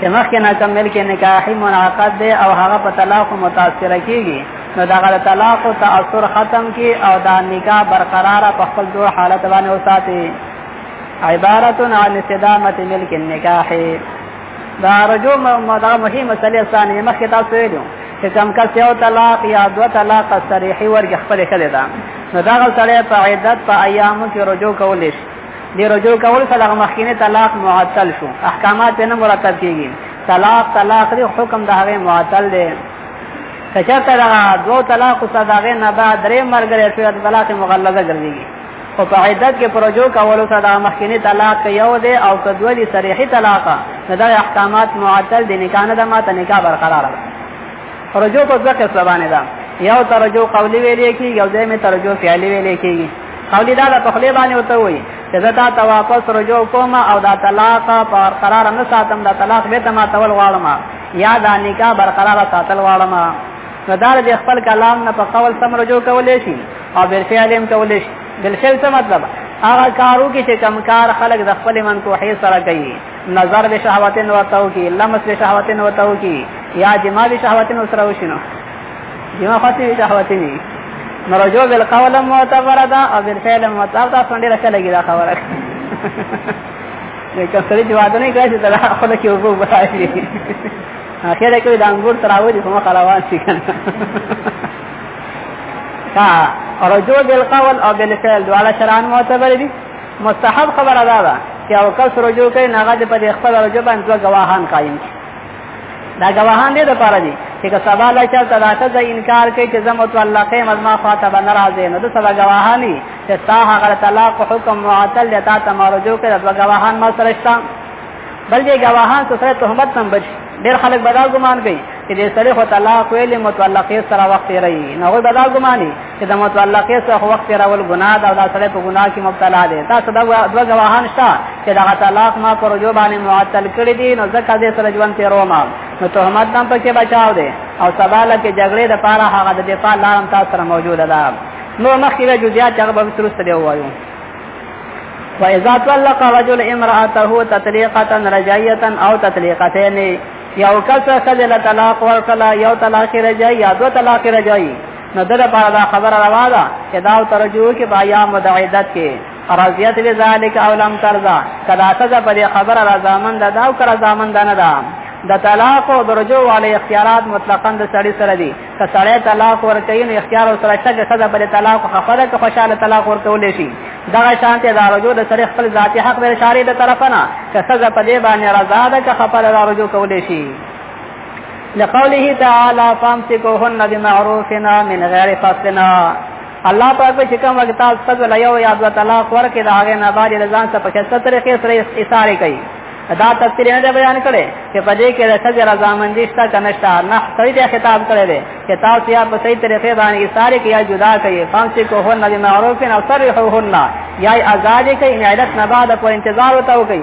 چې مخکې نه کوم ملک نکاح منعقد دی او هغه په طلاق متاثر کیږي نو دا غل طلاق او تاثر ختم کی او دا نکاح برقرار په خپل جوړ حالت باندې وساتي عبارت عن استدامه ملک النکاح دا رجو دا مهمه مسله ثانیه مخکې تاسو ویلو چې کم کس یو طلاق یا دو طلاق صریحي ورګ خپل کړی دا نو دا غل سره په عدت په ایامو کې رجوع کول شي د رجوع کول سره مخکینه طلاق معطل شو احکامات نه مرتب کیږي طلاق طلاق دی حکم د هغه معطل دی کچته دا دو طلاق صداغه نه دا درې مرګ لري چې د طلاق مغلظه ګرځيږي او په عدت کې پروجو کولو سره د مخکینه طلاق یو دی او کدولی صریحي طلاق دا احکامات معطل دي نکاح نه د ماته نکاح برقرار ده رجوع په ځکه سبانه ده یو ترجو قولی ویلې کیږي یو ځای می ترجو فعلی ویلې کیږي او دې دا په خلی باندې وته وي چې زه تا ته واپس رجوع کوم او دا طلاق په قرار نه ساتم دا طلاق به ته ما تول غواړم یا دا نکاح برقرار ساتل غواړم نو دا د خپل کلام نه په قول سم رجوع کولې شي او بالفعل هم کولې شي بالفعل څه مطلب هغه کارو کې چې کم کار خلق د خپل من کوحي سره کوي نظر به شهوتن وتاو کی لمس به شهوتن وتاو کی یا جما به شهوتن سره وشینو یو خاطر دا خاطر نه نو رجوع بالقول معتبره ده او بالفعل معتبره ده څنګه راځي لګي دا خبره لکه سړي چې واده نه کوي چې دا خپل کې وګو بتاي اخر کې د انګور تراوي چې کومه خلاوان شي کنه ها رجوع بالقول او بالفعل دواړه شرعان معتبر دي مستحب خبره ده چې او کس رجوع کوي نه غد په خپل رجوع باندې غواهان قائم شي دا گواهان دې د پاره دي چې که سبا لا چا تداته ز انکار کوي چې زم تو الله قیم از ما خاطب ناراضه نو د سبا گواهانی چې تا هغه طلاق حکم معطل لتا تمارجو کې د گواهان ما سره شته بل دې گواهان سره تهمت هم بچ ډېر خلک بدا ګمان کوي چې دې سره خو طلاق ویلې متعلقې سره وخت رہی نو بدا ګماني چې د متعلقې څخه وخت راول ګناه ده او دا سره په ګناه کې مبتلا دی تاسو دا دوه غواهان شته چې دا طلاق ما پر جو باندې معطل کړی دي نو ځکه دې سره ژوند تیرو ما نو تهمت نام پکې بچاو دی او سباله کې جګړې د پاره هغه د دفاع لارم تاسو سره موجوده ده نو مخکې به جزئیات هغه به ترست دی وایو وَإِذَا طَلَّقَ رَجُلٌ امْرَأَتَهُ تَطْلِيقَةً رَجْعِيَّةً أَوْ تَطْلِيقَتَيْنِ یو کس خزل طلاق ورکلا یو طلاق رجعی یا دو طلاق رجعی نو دغه په دا خبره روا ده چې دا ترجو کې با یا مدعیدت کې رضیت به ذالک او لم ترضا کدا ته په دې خبره رضامند ده او کړه رضامند نه ده د طلاق او درجو علی اختیارات مطلقاً د سړی سره دي که سړی طلاق ورکړي نو اختیار او سره شګه خزه بل طلاق خفره که خوشاله طلاق ورکول شي دغه شانته د درجو د سړی خپل ذاتی حق د شارې د طرفه نه که خزه په دې باندې رضا ده که خفره درجو کول شي لقوله تعالی فامسكوهن بمعروفنا من غیر فصلنا الله پاک په کوم وخت تاسو فضل یو یا دو طلاق ورکې دا هغه نه باندې ځان څخه په څه طریقې سره اشاره کوي دا تفسیر نه بیان کړي چې په دې کې د سجر رضامندی شته کنهشته نه صحیح دی خطاب کړی دی چې تاسو یا په صحیح طریقې باندې اشاره کوي یا جدا کوي فامسي کو هو نه معروف نه سره هو نه یا آزاد کوي عادت نه بعد په انتظار وتاو کوي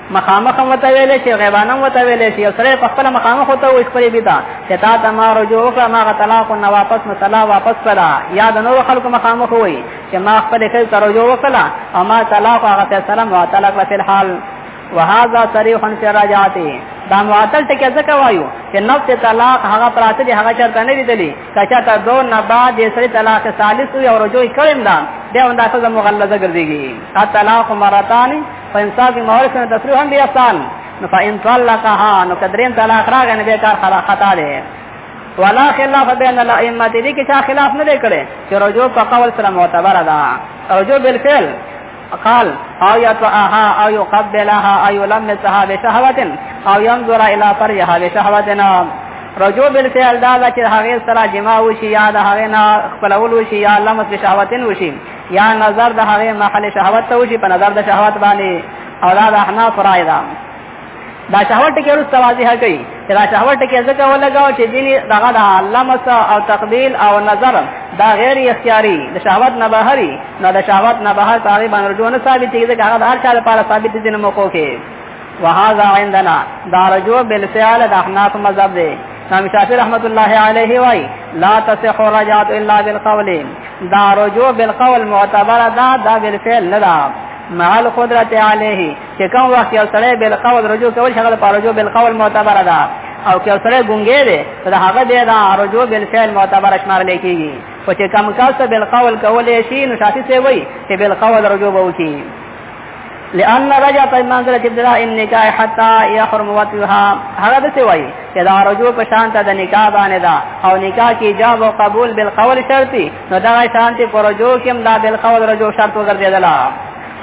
مخامخ هم وته ویلې شي غیبانه هم وته ویلې شي او سره په خپل مخامخ وته وي خپل بیتا چې تا ته ما رجوع وکړه ما غ طلاق نه واپس نو طلاق واپس کړه یا د نور خلکو مخامخ وي چې ما خپل خپل ته رجوع وکړه او ما طلاق هغه فیصله ما طلاق په الحال وهذا صریح فی راجاتی دا معطل ټکی ځکه وایو چې نفس طلاق هغه پراته دي هغه چرته نه لیدلی کچا ته دو نه بعد یې سړي طلاق ثالث وي او رجوع کړم دا بیا هم دا څه مغلظه ګرځيږي طلاق مرتان په انصاف کې مور سره تصریح هم دی آسان نو فإن طلقها نو کدرین طلاق راغی نه به کار خلا خطا دی ولا خلاف بین الائمه دې کې چا خلاف نه دی کړي چې رجوع په قول سره معتبر ده رجوع بالفعل قال او يطعها او يقبلها او يلمسها بشهوة او ينظر الى فرجها بشهوتنا رجوع بالفعل دا چې هغه سره جما وشي یا د هغه نه خپلول وشي یا لمس بشهوتن وشي یا نظر د هغه محل شهوت ته وشي په نظر د شهوت باندې او دا د احناف رائے ده دا شهوت کې ورسته واضح کوي چې دا شهوت کې ځکه ولګاو چې دین دغه د علامه او تقبیل او نظر دا غیر اختیاري د شهوت نه بهري نو د شهوت نه بهر تقریبا رجوع نه ثابت دي چې هغه د هر چا لپاره ثابت دي نه موقوفه وهذا عندنا دا رجوع بالفعل د احناف مذهب دی امام شافعي رحمت الله عليه وای لا تصح الرجعه الا بالقول دا رجوع بالقول معتبر دا دا بالفعل نه دا مع القدرت عليه چې کوم وخت یو سره بالقول رجوع کول شغله پر رجوع بالقول معتبر ده او که سره ګونګې ده دا هغه دی دا رجوع بالفعل معتبر شمار لیکيږي خو چې کم کاست بالقول کولې شي نو شافعي څه وای چې بالقول رجوع وکړي لأن رجع په منزله ابتداء النکاح حتا يحرم وطئها هغه د څه وایي چې دا رجوع په شان ته د نکاح باندې دا او نکاح کې جواب او قبول بالقول شرطي نو دا شان ته پر رجوع کې دا بالقول رجوع شرط وګرځیدل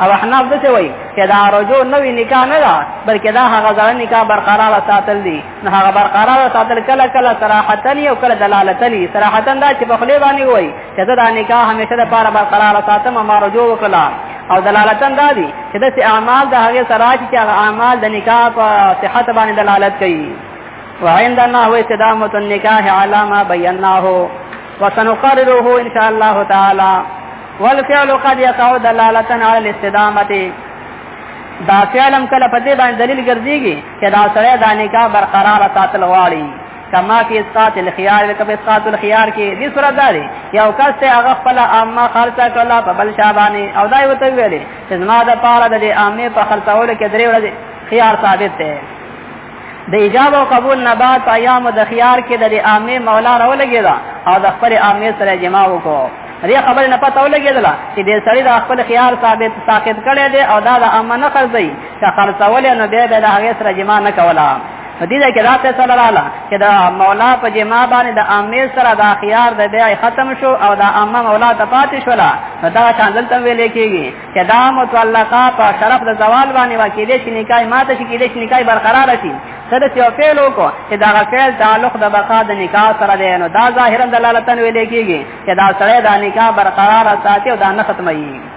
او احناف د څه وایي چې دا رجوع نوې نکاح نه ده بلکې دا هغه ځان نکاح برقرار ساتل دي نه هغه برقرار ساتل کله کله صراحتن او کله دلالتن صراحتن دا چې په خلی باندې وایي چې دا نکاح همیشه د پاره برقرار ساتم ما رجوع وکړه او دلالتن دا دي چې د اعمال د هغه سره چې هغه اعمال د نکاح په صحت باندې دلالت کوي وعندنا هو استدامه النکاح على ما بيناه وسنقرره ان شاء الله تعالى والفعل قد يقع دلالة على الاستدامه دا فعلم کله په دې باندې دلیل ګرځيږي چې دا سره د نکاح برقرار ساتل غواړي کما فی اسقاط الخيار لکه په اسقاط الخيار کې دې صورت داري یو کس ته هغه خپل عامه خرچه کړلا په بل شابانه او دای وته ویلې چې زما د پاره د عامه په خرڅول کې درې ورځې خيار ثابت دی د ایجاب او قبول نه بعد په ایام د خيار کې د عامه مولا راولګی دا او د خپل عامه سره جما وکړو دې خبر نه پته ولګېدله چې دې سړی د خپل خيار ثابت ساقط کړي دي او دا د امنه خرځي چې خرڅول نه به د هغه سره جما نه کوله په دې ځای کې دا فیصله رااله چې دا مولا په جما باندې د امیر سره دا خيار د بیع ختم شو او دا امه مولا ته پاتې شولا دا شاندل ته ویل کېږي چې دا متعلقه په شرف د زوال باندې وکیلې چې نکاح ماته شي کېدې چې نکاح برقرار شي سره چې فعل وکړو چې دا فعل تعلق د بقا د نکاح سره دی نو دا ظاهرا دلالتن ویل کېږي چې دا سره دا نکاح برقرار ساتي او دا نه ختمي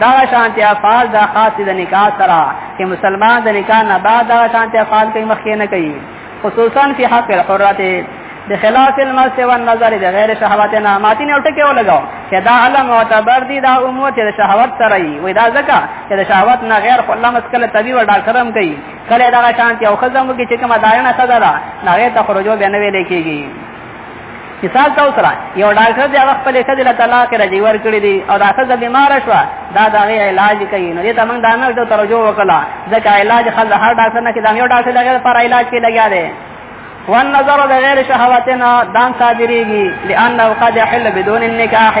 دا شانتی افعال دا خاص د نکاح سره چې مسلمان د نکاح نه بعد دا شانتی افعال کوي مخکې نه کوي خصوصا فی حق الحرات د خلاف المس و النظر د غیر شهوات نه ماتین او ټکی ولګاو چې دا علم معتبر دي دا امور چې شهوات سره وي وې دا ځکه چې د شهوات نه غیر خو الله مسکله طبيب او ډاکټر هم کوي کله دا شانتی او خزم کې چې کومه داینه صدره نه غیر تخرجو بنوي لیکيږي مثال تاسو سره یو ډاکټر دی هغه خپل خځه له طلاق راځي ور کړی دی او دا خځه بیمار شو دا دا غي علاج کوي نو دې ته موږ دا نه د ترجو وکړه ځکه علاج خل هر ډاکټر نه کې دا یو ډاکټر لګي پر علاج کې لګیا دی وان نظر د غیر شهوتنا دان صادریږي لانه قد يحل بدون النکاح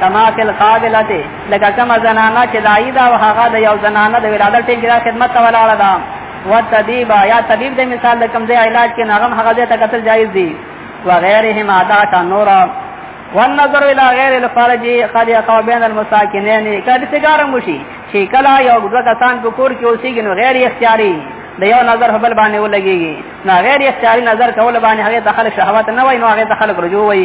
کما فی القابلۃ لکه کما زنانه چې دایدا او هغه د یو زنانه د ولادت ټینګه خدمت ولاړه ده والطبيب یا طبيب د مثال د کمزې علاج کې نغم هغه ځای ته قتل جایز دي وغيرهم عاده شان نور والنظر الى غير الفرج قد يقع بين المساكنين کله چې ګرم وشي چې کله یو دوه کسان په کور کې اوسېږي نو غیر اختیاري د یو نظر په بل باندې ولګيږي نو غیر اختیاري نظر کول باندې هغه دخل شهوت نه وای نو هغه دخل رجوع وای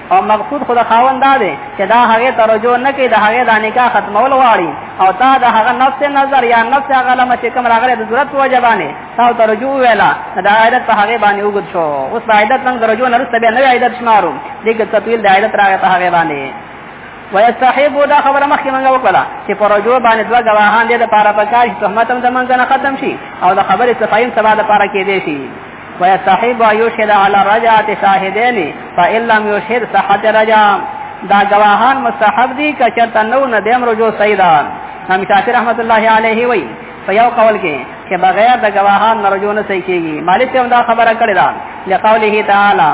او مقصود خو د خاوند دا دی چې دا هغه ترجو نه کوي د هغه د نکاح ختمول غواړي او تا د هغه نفس نظر یا نفس هغه لمه چې کوم راغلی د ضرورت وجه باندې تا ترجو ویلا دا عادت په هغه باندې وګد شو اوس د عادت نن درجو نه رسته به نه عادت شمارو دغه تطویل د عادت راغی په هغه باندې ويستحب دا خبره مخکې مونږ وکړه چې پروژو باندې دوه غواهان دې د پاره پکار تهمت هم د مونږ نه ختم شي او د خبرې صفایم سبا د پاره کې دی شي ويستحب ان يشهد على رجعه شاهدين فان لم يشهد صحت رجعه دا گواهان مستحب دي که چرته نو نه دیم رجوع صحیح ده امام شافعي رحمت الله علیه وی په یو قول کې چې بغیر د گواهان نه رجوع نه صحیح کیږي مالک هم دا خبره کړې ده لقوله تعالی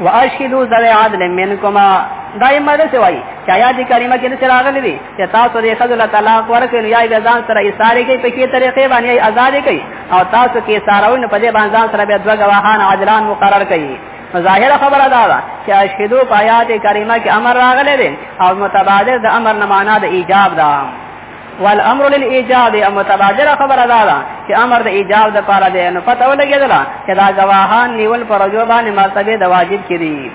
واشهدوا ذوي عدل منكما دایمه ده سوای چې آیات کریمه کې څه راغلي دي چې تاسو دې خذل طلاق ورکړي یا د ځان سره ایثارې کوي په کې طریقې باندې آزاد کوي او تاسو کې ساروین په دې باندې ځان سره به دوه غواهان عادلان مقرر کوي ظاهر خبره دا ده چې اشهدو په آیات کریمه کې امر راغلی دی او متبادر د امر نه معنا د ایجاب ده والامر للايجاب ام متبادل خبره دا ده چې امر د ایجاب د پاره دی نو پته ولګیدله چې دا گواهان نیول پر جو باندې مرتبه د واجب کړي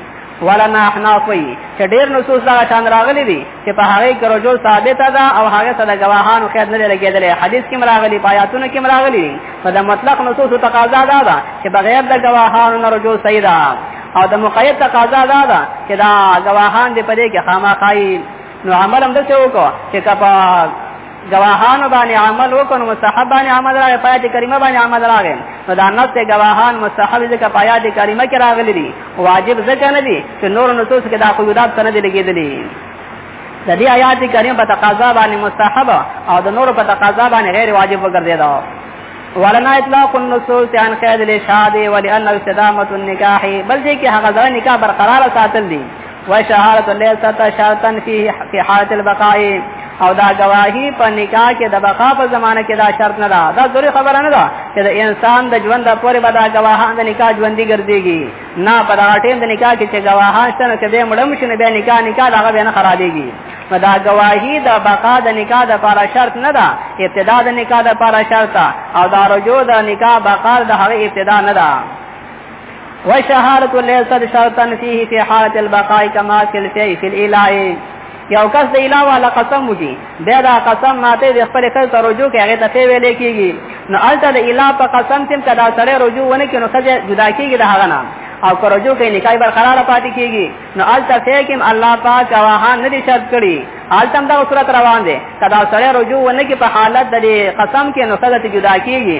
ولنا احناف وی چې ډېر نصوص دا شان راغلي دي چې په هغه کې رجوع ثابت ده او هغه سره گواهان خیر نه لګیدل حدیث کې مراغلي پایاتونو کې مراغلي په د مطلق نصوص تقاضا ده دا چې بغیر د گواهان نه رجوع صحیح ده او د مقید تقاضا ده دا چې دا گواهان دې پدې کې خامخایي نو عمل هم د څه وکړه چې کپا گواهانو باندې عمل وکړو نو مستحب باندې عمل راغی په آیات کریمه باندې عمل راغی نو دا نص گواهان مستحب ځکه په آیات کریمه کې راغلي دي واجب ځکه نه دي چې نور نصوص کې دا قیودات سره دي لګېدلي د دې آیات کریمه په تقاضا باندې مستحب او د نور په تقاضا باندې غیر واجب وګرځیدا ولنا اطلاق النصوص عن قید الاشهاد ولان استدامه النکاح بل دې کې هغه ځای نکاح برقرار ساتل دي وشهادت الليل ستا شرطا فيه في حالة البقاء او دا گواهی په نکاح کې د بقا په زمانه کې دا شرط نه ده دا ضروري خبره نه ده چې د انسان د ژوند د پورې به دا گواهان د نکاح ژوندۍ ګرځيږي نه په دا ټیم د نکاح کې چې گواهان شته نو چې به مړم شنه به نکاح نکاح هغه به نه خرابېږي نو دا گواهی د بقا د نکاح د لپاره شرط نه ده ابتدا د نکاح د لپاره شرط او دا رجوع د نکاح بقا د هغه ابتدا نه ده وشهادت ليست شرطا فيه في حالة البقاء كما في الفي في الإله یو کس د اله والا قسم وکي بیا دا قسم ماته د خپل کس ته رجوع کوي هغه ته فی ویل کیږي نو الته د اله په قسم تم کدا سره رجوع ونه کینو سجه جدا کیږي د هغه نام او که رجوع کوي نکاح برقرار پاتې کیږي نو الته فیکم الله پاک واهان نه دي شرط کړی الته دا صورت روان دي کدا سره رجوع ونه کی په حالت د قسم کې نو سجه جدا کیږي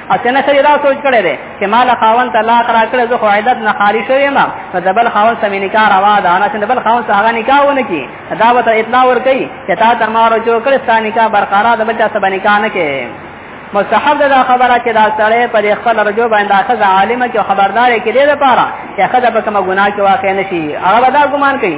اته نه سړي دا سوچ کړی دی چې ما له خاون طلاق را کړی زه خو عدت نه خارج شوی یم نو د بل خاون سمې نکاح روا ده نه چې د بل خاون سره هغه نکاح ونه کړي دا به ته اطلاع ورکړي چې تا تر ما رجوع کړې ستا نکاح برقرار د بل چا سره نکاح نه کوي مستحب ده دا خبره چې دا سړی په دې خپل رجوع باندې اخذ عالمه کې خبرداري کې دې لپاره چې اخذ به کوم ګناه کې واقع نشي هغه دا ګمان کوي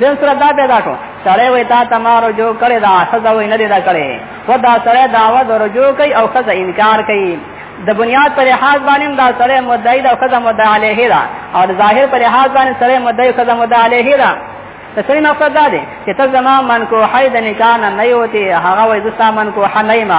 دین سره دا پیدا شو سړی وای تا ته ما رجوع کړی دا ښځه وای نه دی دا کړی و دا سړی دعوه د رجوع کوي او ښځه انکار کوي د بنیاد پر لحاظ باندې دا سړی مدعی دا ښځه مدعی علیه ده او د ظاهر پر لحاظ باندې سړی مدعی ښځه مدعی علیه ده د سړي مقصد دا دی چې ته زما منکوحه د نکاح نه نه یوتې هغه وایي زه ستا منکوحه نه یم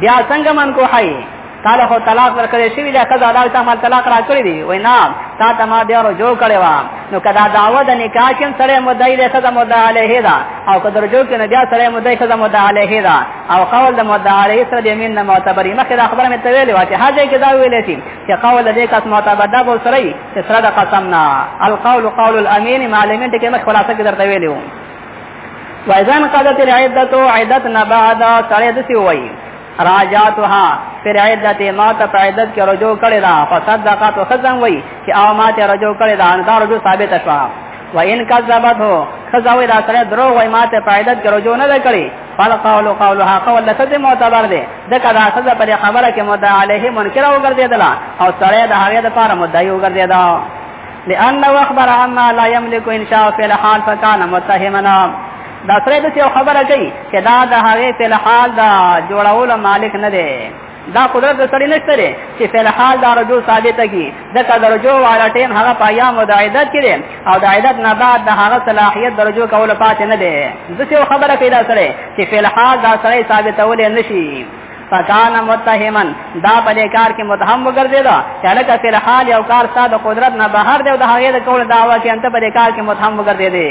بیا څنګه منکوحه یې تعالی خو طلاق ورکړی شوی دا کدا دا ته مال طلاق را کړی دی وای نه تا ته ما بیا رجوع کړی و نو کدا دعوه د نکاح کې سره مدعی له خدای مدعی علیه دا او کدا رجوع کې نه بیا سره مدعی خدای مدعی علیه دا او قول د مدعی علیه سره د یمین نه معتبرې مخه دا خبره مې ته ویلې و چې هغه کې دا ویلې شي چې قول دې کس معتبر دا بول سره یې سره د قسم نه القول قول الامین معلمین ته کې مخ خلاصه کې درته ویلې و وایزان قادت العدت عدت نبعد سره د سی وایي راجاتها پر عدت ما ته په عدت کې رجوع کړی دا فصدقت خزم وای چې او ما ته رجوع کړی دا ان دا رجوع ثابت شوه و ان کذبت هو خزوی دا سره درو وای ما ته په عدت کې رجوع نه کړی فل قول قولها قول لکه معتبر دی د کدا خزه پر خبره کې مدعا علیه منکر او ګرځیدل او سره د هغه د پاره مدعی او ګرځیدا لأنه أخبر عما لا يملك إن شاء في الحال فكان متهمنا دا سره د یو خبره کوي چې دا د هغه په لحال دا جوړول مالک نه دی دا قدرت د سړی نشته لري چې په لحال دا رجو ثابت کی د کدرجو والا ټیم هغه پایا مدعیدت کړي او د عیدت نه بعد د هغه صلاحیت درجو کول پاتې نه دی د یو خبره کوي دا سره چې په لحال دا سړی ثابتول نشي فکان متهمن دا په دې کار کې متهم وګرځیدا چې لکه په لحال یو کار ساده قدرت نه بهر دی او د هغه د کول داوا کې انت په دې کار کې متهم وګرځیدي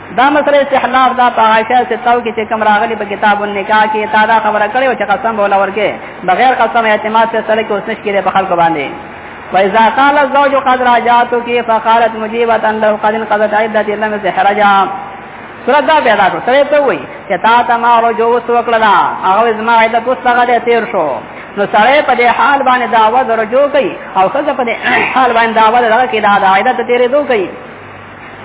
دا مسله استحلاف دا په عائشه ستاو کې چې کوم راغلي په کتاب النکاح کې تا دا خبره کړې او چې قسم بوله ورکه بغیر قسم اعتماد ته سره کې اوس نشکره په خلکو باندې فإذا قال الزوج قد راجعتك فقالت مجيبة له قد انقضت عدتي لم تحرجا سورت دا پیدا کړ سره ته وای چې تا ته ما رجو وسوکړه هغه زما عدت وسغه دې تیر شو نو سره په دې حال باندې دعوه درجو کوي او څنګه په دې حال باندې دعوه دغه کې دا عدت تیرې دوه کوي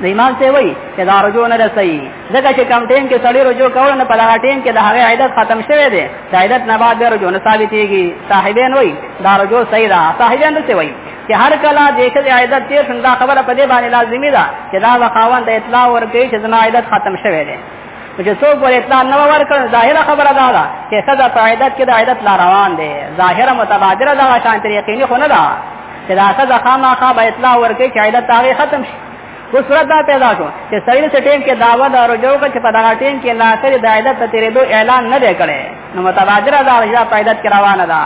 د امام ته وایي چې دا رجوع نه رسي ځکه چې کم ټیم کې سړی رجوع کول نه په دغه ټیم کې د هغه عیدت ختم شوی دی د عیدت نه بعد بیا رجوع نه ثابتېږي صاحبین وایي دا رجوع صحیح ده صاحبین څه وایي چې هر کله د ښځې عیدت تېر شو دا خبره په دې باندې لازمي ده چې دا به خاوند ته اطلاع ورکړي چې زما عیدت ختم شوی دی چې څوک ور اطلاع نه ورکړ ظاهره خبره دا ده چې صدا په عیدت کې د عیدت لا روان دي ظاهره متبادره دا شان تر یقیني خو نه ده چې دا صدا خامخا به اطلاع ورکړي چې عیدت هغه ختم شي اوس صورت دا پیدا شو چې سړی څه ټیم کې داوا دا رجو کړ چې په دا ټیم کې لا سره د عیدت تیرې دو اعلان نه دی کړي نو متبادره دا چې په عیدت کې روانه ده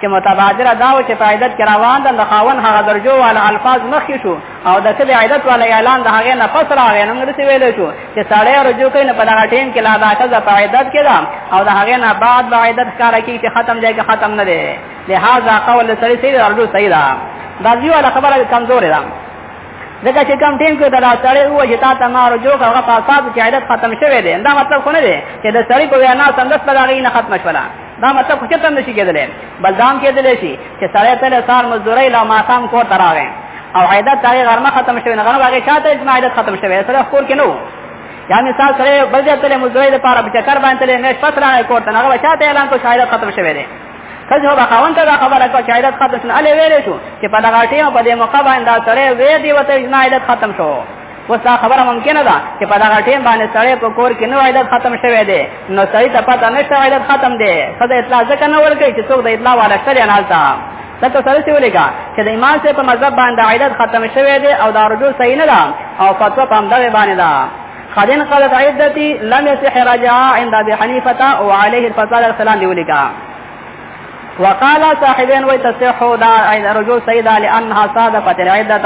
چې متبادره دا و چې په عدت کې روان ده د خاون هغه درجو والا الفاظ مخکې شو او د ښځې عدت والا اعلان د هغې نه پس راغی نو داسې ویلی شو چې سړی رجوع کوي نو په دغه ټیم کې لا دا ښځه په عدت کې ده او د هغې نه بعد به عدت ښکاره کېږي چې ختم دی که ختم نه دی لهذا قول د سړي صحیح ده رجوع صحیح ده دا دوی والا خبره کمزورې ده ځکه چې کم ټیم کې دا سړی وو چې تا ته ما رجوع هغه په اساس چې عدت ختم شوی دی دا مطلب خو نه دی چې د سړی په وینا سندس په دغې نه ختم شوله دا مطلب خو چته نشي کېدلی بل دام کېدلی شي چې سړی تل سار مزدوري لا ماقام کور ته راغی او عیدت هغه غرمه ختم شوی نه غرمه هغه شاته اجماع عیدت ختم شوی سره کور کې نو یا مثال سره بل ځای تل مزدوري د پاره په چکر باندې تل مې شپه سره کور ته نه غو شاته اعلان کو شاید ختم شوی دی کله هو خاوند ته خبره کو چې عیدت ختم شنه الی ویلې شو چې په دغه ټیم په دې موقع باندې سره وې دی وته اجماع عیدت ختم شو اوس دا خبره ممکنه ده چې په دغه ټیم باندې سړی په کور کې نو عیدت ختم شوی دی نو سړی ته پته نشته عیدت ختم دی خدای اطلاع ځکه نه ورکړي چې څوک د اطلاع والا شته یا نه هلته دلته سره څه ولګا چې د امام صاحب په مذهب باندې عیدت ختم شوی دی او دا رجوع صحیح نه ده او فتوا په همدغه باندې ده خدین قالت عدتی لم يصح رجعا عند ابي حنیفه وعليه الفصال السلام دی ولګا وقال صاحبين وي تصح دا عيد رجوع سيدا لانها صادفت العده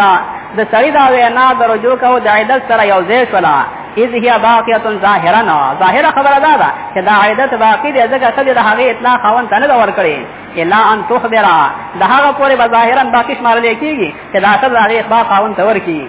د سړی دا وینا د رجوع کو د عدد سره یو ځای شولا اذ هي باقيه ظاهرا ظاهره خبره دا ده چې دا عدد باقی دی ځکه چې د هغه اطلاع خاون ته نه ور کړی الا ان تخبر دا هغه پورې ظاهرا باقی شمار لیکيږي چې دا څه د هغه اخبار خاون ته ور کیږي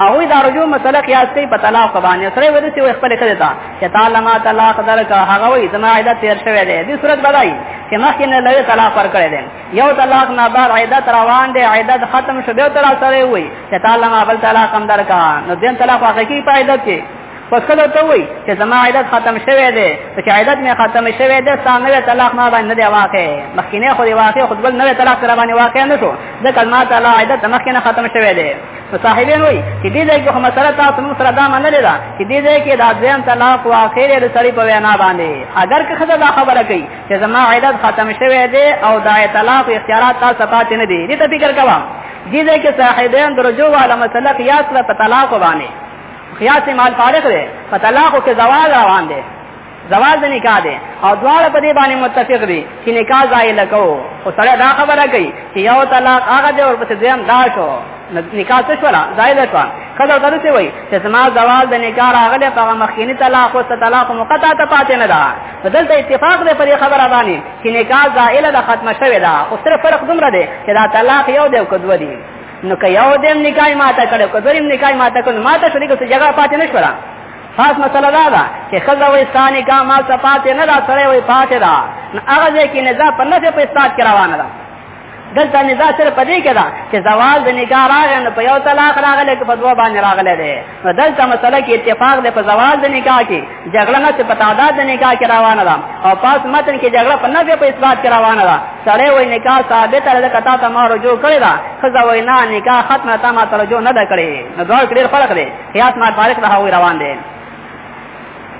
هغه دا رجو مسله قیاس کوي په طلاق باندې سره ودی چې خپل کړی تا چې تعالی ما طلاق درکا هغه وي زما عیدت تیر شوی دی دې صورت بدای چې مخکې نه لوي طلاق پر کړی دی یو طلاق نه بعد عیدت روان دی عیدت ختم شو به طلاق سره وي چې تعالی ما بل طلاق هم درکا نو دین طلاق واقعي په عیدت کې په څه ته وای چې زما عادت ختم شوه دی چې عادت مې ختم شوه دی ستا نوې طلاق ما باندې دی واقع مخکینه خو دی واقع خو بل نوې طلاق سره باندې واقع نه شو د کلمه تعالی عادت مخکینه ختم شوه دی نو صاحبین وای چې دې ځای کې خو مسله تاسو نو سره دا منل ده چې دې ځای کې دا ځین طلاق واقع لري سړی په وینا باندې اگر که خدای دا خبره کوي چې زما عادت ختم شوه دی او دا طلاق اختیارات تاسو پاتې نه دي دې ته فکر کوه دې ځای کې صاحبین درجو والا مسله قیاس له طلاق باندې خیال سے مال فارغ دے فطلاقو کے زوال روان دے زوال د نکاح دی او دواړه په دې باندې متفق دي چې نکاح ځای لکو خو سره دا خبره کوي چې یو طلاق هغه دی او پس دویم دا شو نکاح څه شو را ځای لکو کله دا څه وایي چې سما زوال د نکاح راغله په مخکینی طلاق او طلاق مقطع ته پاتې نه ده بدلته اتفاق دی په خبره باندې چې نکاح زائله د ختمه شوې ده خو صرف فرق دومره دی چې دا طلاق یو دی او کدو دی نو که یو دیم نکاح ماته کړو که دویم نکاح ماته کړو ماته شو دغه جګړه پاتې نه شولا خاص مسله دا ده چې خزه وې ثاني کا ما صفات نه دا سره وې پاتې دا نو هغه ځکه نه ځا په نفع په استاد کې روانه ده دلته نزا سره پدې کې دا چې زوال د نکاح راغی نو په یو طلاق راغلی که په دوه باندې راغلی دی په دلته مسله کې اتفاق د په زوال د نکاح کې جګړه نه په تعداد د نکاح کې روانه ده او پاس متن کې جګړه په نفع په اثبات کې روانه ده سړی وای نکاح ثابت ده کتا ته ما رجوع کړی دا خزه وای نه نکاح ختمه تا ما رجوع نه ده کړی نو دا ډېر فرق دی قیاس ما فارق ده هو روان دی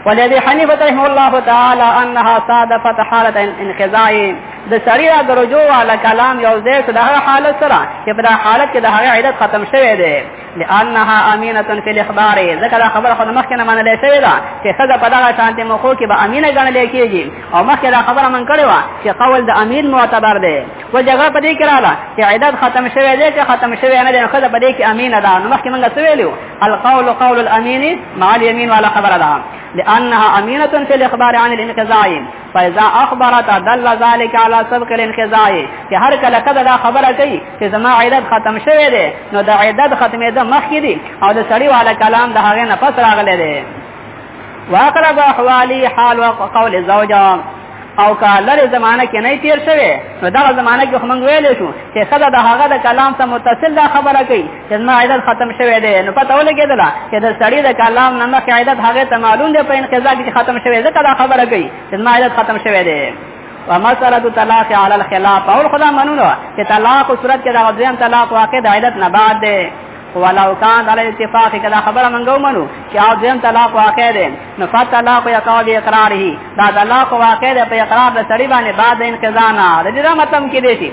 ولذي حنیفه رحمه الله تعالی انها صادفت حاله انقضاء د سړی را درجو والا کلام یو ځای ته د هغه حالت سره چې په دا حالت کې د هغه عدت ختم شوی دی لانها امینه فی الاخبار ذکر خبر خو مخکې نه منل شوی دا چې خزه په دغه شانتي مخو کې به امینه ګڼل کېږي او مخکې دا خبره من کړې و چې قول د امیر معتبر دی و جګړه په دې کې رااله چې عدد ختم شوی دی چې ختم شوی نه دی خزه په دې کې امینه ده نو مخکې موږ څه ویلو القول قول الامین مع اليمين ولا خبر ده لانها امینه فی الاخبار عن الانقضاء فاذا اخبرت دل ذلك على سبق الانقضاء چې هر کله کده دا خبره کوي چې زما عیدت ختم شوه دی نو دا عیدت ختمې ده مخکې دي او د سړی والا کلام د هغه نه پس راغلی دی واقرب احوالي حال وقول زوجا او که لری زمانہ کې نه تیر شوه نو دا زمانہ کې هم ویل شو چې صدا د هغه د کلام سره متصل دا خبره کوي چې زما عدد ختم شوی دی نو پته ولګېدله چې د سړي د کلام نه مخکې عدد هغې ته معلوم دی په انقضا کې چې ختم شوی ځکه دا خبره کوي چې زما عدد ختم شوی دی ومسألة طلاق على الخلاف اول خدا منونو چې طلاق او صورت کې دا غوځم طلاق واقع د عدد نه بعد دی ولو کان علی اتفاق کدا خبره منګو منو چې او دیم طلاق واقع دی نو فطلاق یقع بی اقراره دا طلاق واقع دی په اقرار د سړی باندې بعد انقضانا د دې مطلب کې دی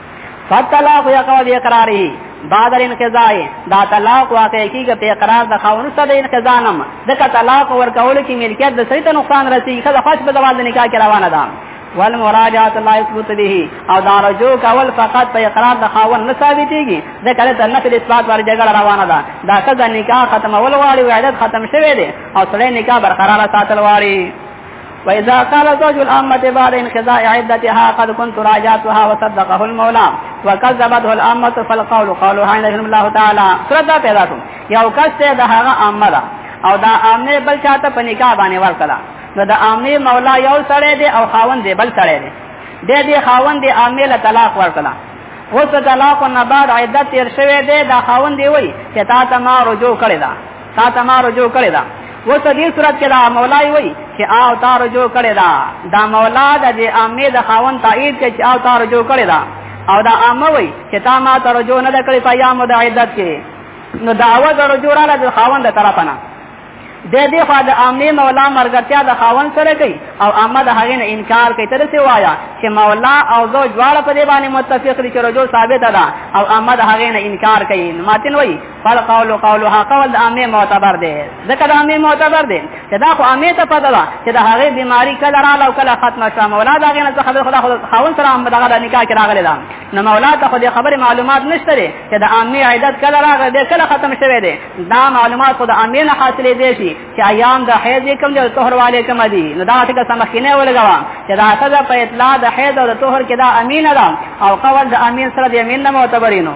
فطلاق یقع باقراره بعد الانقضاء دا طلاق واقع کیږي په اقرار د خاوند سره د انقضانم ځکه طلاق ورکول کې ملکیت د سړي ته نقصان رسیږي خو د خاص په ډول د نکاح کې روانه ده والمراجعه لا يثبت به او دا رجوع کول فقط په اقرار د خاوند نه ثابتيږي د کله تر نفي اثبات باندې جګړه روانه ده دا کله نکاح ختمول غواړي وعدت ختم شوه دي او سړی نکاح برقرار ساتل غواړي وإذا قال زوج الأمة بعد انقضاء عدتها قد كنت راجعتها وصدقه المولى وكذبته الأمة فالقول قولها عند الله تعالى سورة دا پیدا کوم یو کس ته د هغه امه ده او دا امه بل چاته په نکاح باندې ورکړه نو د امه مولا یو سړی دی او خاوند دی بل سړی دی د دې خاوند دی امه له طلاق ورکړه اوس طلاق نه بعد عدت تیر شوه دی دا خاوند دی وای چې تا ته ما رجوع کړی دا تا ته ما رجوع کړی دا اوس په دې صورت کې دا مولا وي چې او تا رجوع کړی دا دا مولا د دې امید خاون تایید کوي چې او تا رجوع کړی دا او دا امه وي چې تا ما ته رجوع نه کړی په یامو د عدت کې نو دعوه د رجوع را د خاون د طرفه نه د دې خوا د امې مولا مرګتیا د خاون سره کوي او امه د هغې نه انکار کوي تر څه وایا چې مولا او زو جواړه په دې باندې متفق دي چې رجوع ثابت ده او امه د هغې نه انکار کوي ماتن وایي فل قول قولها قول د عامه معتبر دی ځکه د عامه معتبر دی چې دا خو عامه ته پته ده چې د هغه بیماری کله را لو کله ختمه شوه مولا دا غنه څه خبر خدا خو خاون سره هم دغه د نکاح کې راغلی دا نو مولا ته خو د خبر معلومات نشته دی چې د عامه عیدت کله راغلی دی کله ختم شوه دی دا معلومات خو د عامه نه حاصلې دي شي چې ایام د حیض کوم دی او طهر والے کوم دی نو دا ټکه سمخینه ولګوا چې دا څه په اطلاع د حیض او د طهر کې دا امین ده او قول د امین سره د امین نه معتبرینو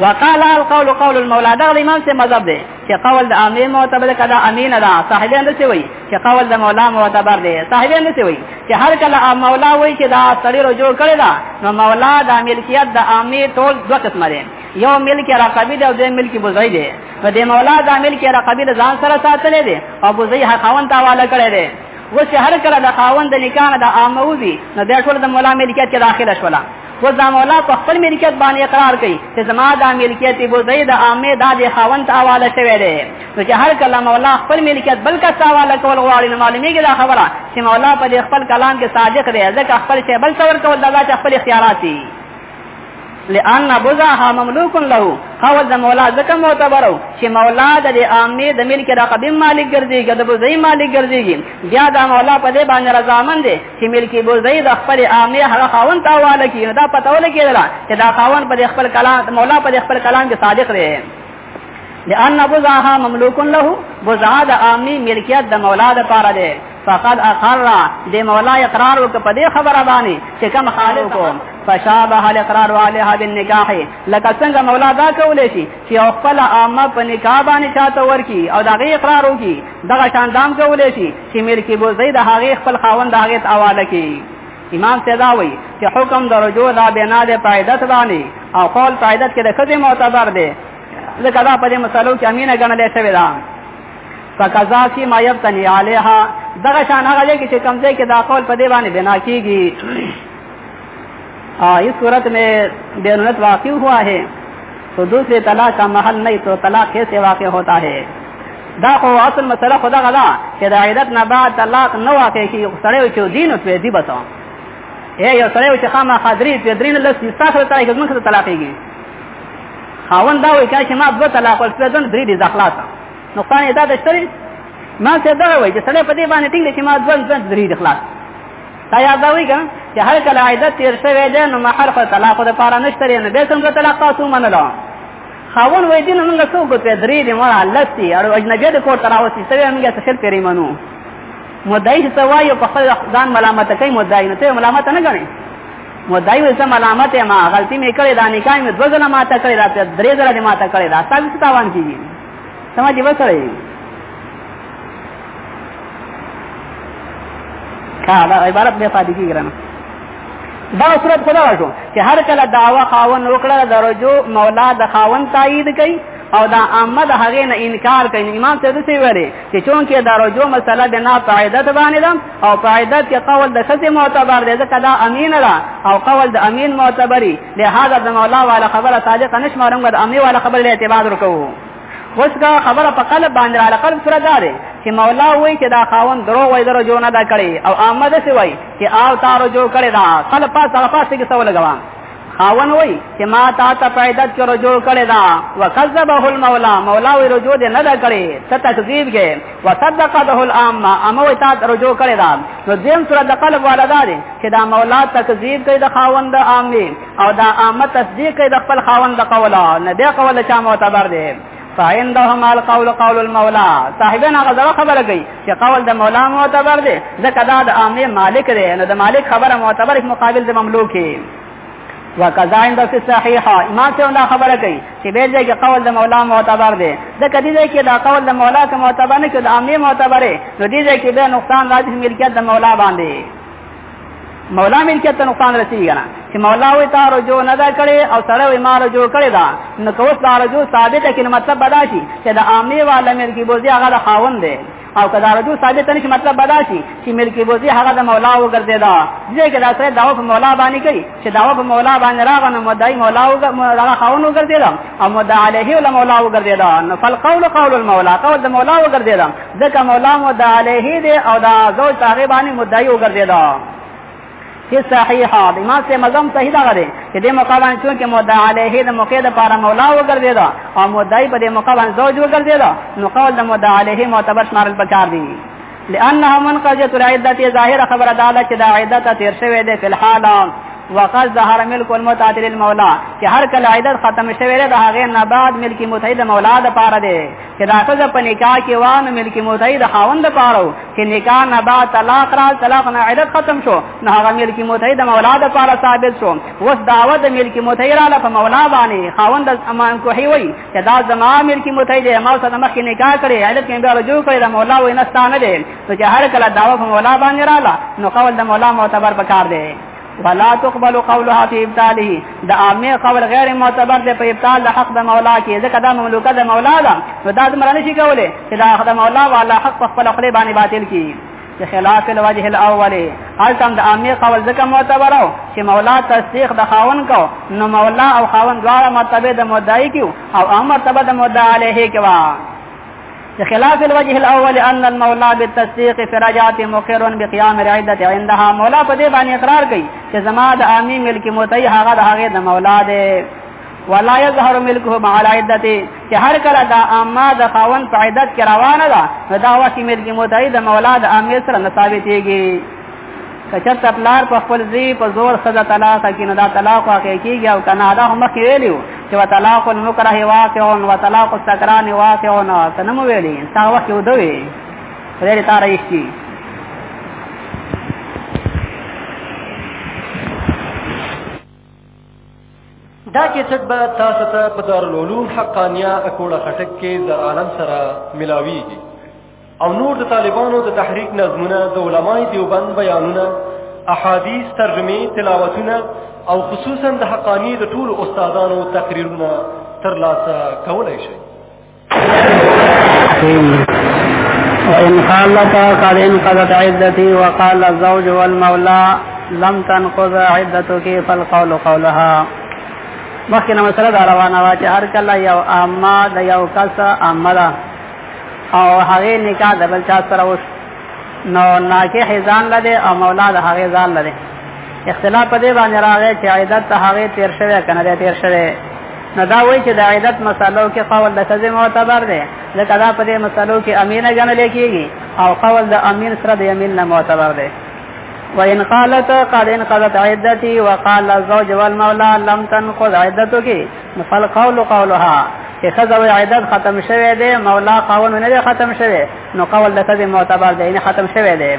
وقال القول قول المولى دا د امام سے مذهب دی چې قول د امیر معتبر کدا امین دا صاحبین د څه وی چې قول د مولا معتبر دی صاحبین د څه وی چې هر کله مولا وی چې دا سړی رجوع کړی دا نو مولا د ملکیت د امیر ټول دوه قسم دی یو ملک رقبی دی او دوی ملک بوزای دی په دې مولا د ملک رقبی د ځان سره ساتلې دی او بوزای حقوان ته حواله کړی دی وسه هر کله د خاوند نکاح د عامو وی نو د ټول د مولا ملکیت کې داخله شولا و دا مولا په خپل ملکیت باندې اقرار کوي چې زما دا ملکیت ابو زید عامه دا د خاوند ته حواله شوی دی نو چې هر کله مولا خپل ملکیت بل کس حواله کول غواړي نو معلومیږي دا خبره چې مولا په دې خپل کلام کې صادق دی ځکه خپل شی بل څور کول دا چې خپل اختیارات دي لئن بزاها مملوک له خاوند د مولا ځکه معتبرو چې مولا د عامه د ملک د قدیم مالک ګرځي ګدبو زئی مالک ګرځي بیا د مولا په دې باندې رضامند چې ملکی بوزي د خپل عامه هغه خاون ته حواله کړي نو دا پته ولګي چې دا خاون په خپل کلام مولا په خپل کلام کې صادق دی لأن بزاها مملوک له بزا د عامي ملکیت د مولا د پاره دی فقد اقر د مولا اقرار وک په دې خبره باندې چې کم خالق کو فشابه الاقرار عليها بالنکاح لکه څنګه مولا دا کولې شي چې خپل عامه په نکاح باندې چاته ورکی او دا غي اقرار وکي دغه شان دام کولای شي چې ملک بوزي د هغه خپل خاوند د هغه حواله کوي امام سیدا وی چې حکم د رجوع دا بنا د فائدت باندې او قول فائدت کې د خدای معتبر دی ځکه دا په دې مسلو کې امینه ګڼل شوی دا فقضا فی ما یبتنی علیها دغه شان هغه چې کمزې کې دا قول په دې باندې بنا کیږي اس صورت میں بینونت واقع ہوا ہے تو دوسرے طلاق کا محل نہیں تو طلاق کیسے واقع ہوتا ہے دا خو اصل مسله خدا غلا چې د عیدت نه بعد طلاق نه واقع شي سړی چې دین او دی بتا اے یو سړی چې خامہ حاضری په درین لس مستاخره تای کې موږ ته طلاق یې خاون دا وایي چې ما دو طلاق ول څه دن درې دي ځخلاص نقصان یې دا د شری ما څه دا وایي چې سړی په دې باندې ټینګ چې ما دو ځن درې دي خلاص دا یادوي کنه چې هر کله عیدت تیر شوی دی نو مہر خو طلاق د پاره نشته نه به څنګه طلاق تاسو منلو خاون وای دین موږ څوک په درې دی مړه الله سي اړو اجنبي د کور تراو سي سره موږ څه شل پیری منو مدای چې وای په خپل ځان ملامت کوي مدای نه ته ملامت نه غني مدای وې سم ملامت ما غلطي مې کړې دا نکاح مې دوه ځله ماته کړې دا درې ځله ماته کړې دا تاسو تاوان کیږي سمه جيبه سره یې ها دا عبارت به پاتې کیږي نه دا صورت خدا وشو چې هر کله دعوا خاون وکړه د رجو مولا د خاون تایید کوي او دا عامه د هغه نه انکار کوي امام سید سی ویلي چې چونکې دا رجو مسله د نه قاعدت باندې ده او قاعدت کې قول د خصم معتبر دی ځکه دا امین ده او قول د امین معتبري لهذا د مولا والا خبره صادق نشم ورنګ د امي والا خبره له اعتبار وکړو اوس دا خبره په قلب باندې را قلب سره داري چې مولا وای چې دا خاون درو وای درو جو نه دا کړي او احمد سی وای چې آو تارو جو کړي دا قلب پاس هغه پاس کې سوال غوا خاون وای چې ما تا ته پیدا کړو جو کړي دا وکذبه المولا مولا وای رجو دې نه دا کړي ته تکذیب کې وصدقته العامه اما وای تا رجوع کړی دا نو دیم سره د قلب والا دا دی چې دا مولا تکذیب کوي د خاوند عامه او دا عامه تصدیق کوي د خپل خاوند قولا نه دی قولا چا معتبر دی فعندهم القول قول المولى صاحبنا غزره خبره کوي چې قول د مولا معتبر دی ځکه دا د عامه مالک دی نو د مالک خبره معتبر مقابل د مملوک دی وکذا عند الصحيحه ما ته دا خبره کوي چې به دې کې قول د مولا معتبر دی د کدی دې کې دا قول د مولا ته معتبر نه کې د عامه معتبر دی نو دې دې کې به نقصان راځي ملکیت د مولا باندې مولا ملکیت ته نقصان رسیږي نه چې مولا وي تا رجو نه دا کړي او سره وي ما رجو کړي دا نو کوس دا رجو ثابت کې مطلب بداشي چې د عامه والا ملکی بوزي هغه د خاوند دی او کدا رجو ثابت نشي مطلب بدا شي چې ملکی بوزي هغه د مولا وګرځیدا دې کې دا سره داو په مولا باندې کوي چې داو په مولا باندې راغنه مدعي مولا وګرځیدا خاون وګرځیدا او مدعي عليه ول مولا وګرځیدا نو فالقول قول المولا قول د مولا وګرځیدا ځکه مولا مدعي عليه دې او دا زوج هغه باندې مدعي وګرځیدا فی صحیح د امام سے مزم صحیح دا غره چې د موقع باندې چون کې مدعا علیه د موقع د پاره مولا وګرځید او مدعی په د موقع باندې زوج وګرځید نو قول د مدعا علیه معتبر شمارل پکار دی لانها منقضه العده ظاهر خبر عدالت چې د عدت تیر شوی دی په الحال وقد ظهر ملک المتعد للمولى چې هر کله عیدت ختم شوی دی د هغه نه بعد ملک متعد مولا د پاره دی چې دا څه په نکاح کې وانه ملک متعی د خاوند پاره چې نکاح نه بعد طلاق را طلاق نه عدد ختم شو نه هغه ملک متعی د مولا د پاره ثابت شو وس دعوت ملک متعی را لپاره مولا باندې خاوند امان کوهی وای چې دا زما ملک متعی د ما سره مخ کې نکاح کړي عدد کې به رجوع کړي د مولا وینستانه دي نو چې هر کله دعوت مولا باندې رااله نو قول د مولا معتبر پکار دی ولا تقبل قولها في ابطاله دا عامه قول غیر معتبر دی په ابطال د حق د مولا کې ځکه دا مملوکه د مولا ده نو دا د مرانه شي کوله چې دا حق د مولا والا حق په خپل خپل باندې باطل کی چې خلاف الوجه الاول التم د عامه قول ځکه معتبر او چې مولا تصدیق د خاون کو نو مولا او خاون دواړه مرتبه د مدعی کیو او امر تبه د مدعی علیه کې وا بخلاف الوجه الاول ان المولى بالتصديق في رجعت مقر بقيام العده عندها مولا په دې باندې اقرار کوي چې زما د عامي ملک متي هغه د هغه د مولا دی ولا يظهر ملكه مع العده چې هر کله دا اما د خاون په عدت کې روانه ده نو دا واسي ملک متي د مولا د عامي سره نه ثابتيږي کچت پلار په خپل زی په زور سزا طلاق کې نه دا طلاق واقع کیږي او کنه دا هم کې ویلو چې وا طلاق المکره واقع او وا طلاق السکران واقع او نه تنم ویلي تا وخت ودوي پرې تار ایشتي دا کیسټ به تاسو ته په دارالعلوم حقانیه اکوړه خټک کې د عالم سره ملاویږي او نور د طالبانو د تحریک نظمونه د علماي دیوبند بیانونه احادیث ترجمه تلاوتونه او خصوصا د حقانی د ټولو استادانو تقریرونه ترلاسه کولای شئ وإن قالت قد انقضت عدتي وقال الزوج والمولى لم تنقض عدتك فالقول قولها مخکې نه مسله دا روانه وه چې هر کله یو اما د یو کس اما ده او هغې نکاح د بل چا سره وش نو ناکح ځان لده او مولا د هغې ځان لده اختلاف په دې باندې راغی چې عیدت ته هغې تېر شوی که نه دی تېر شوی نه دا وایي چې د عیدت مسالو کې قول د ښځې معتبر دی ځکه دا په دې مسالو کې امینه ګڼل کېږي او قول د امین سره د یمین نه معتبر دی وان قالت قد انقضت عدتي وقال الزوج والمولى لم تنقض عدتك فالقول قولها چې خزه وی عدد ختم شوه دی مولا قاون نه ختم شوه نو قول د خزه معتبر دی نه ختم شوه دی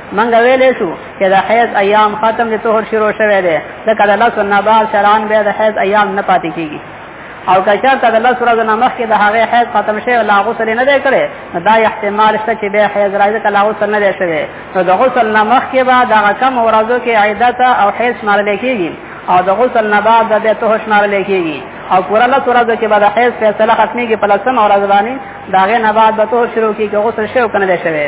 منګه ویلې شو چې د حیض ایام ختم دي طهر شروع شوه دی ځکه د لس نه بعد شرعان به د حیض ایام نه پاتې کیږي او کچر ته د لس ورځې نه مخکې د هغه حیض ختم شوی او لا غسل نه دی کړی نو دا احتمال شته چې بیا حیض راځي که لا غسل نه دی شوی نو د غسل نه مخکې به دغه کم ورځو کې عیدت او حیض شمارل کیږي او د غسل نه بعد د بیت هوش نه لیکيږي او پورا لس ورځې کې بعد حیض فیصله ختميږي په لسم ورځ باندې داغه نه بعد به تو شروع کیږي غسل شو کنه شوی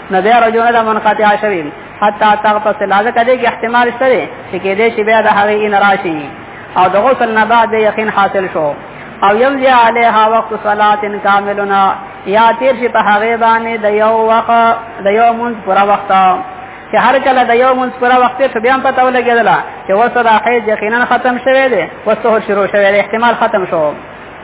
نه بیا رجونه د منقطع شوی حتی تغتسل لازم کده کې احتمال شته چې کې دې شی بیا د هغه ان راشي او د غسل نه بعد یقین حاصل شو او یمضی علیها وقت صلات کاملنا یا تیر شي په هغه باندې د یو وخت د یو منځ پورا وخت چې هر کله د یو منځ پورا وخت ته بیا پته ولګیدل چې وسره حیض یقینا ختم شوه دی وسره شروع شوه دی احتمال ختم شو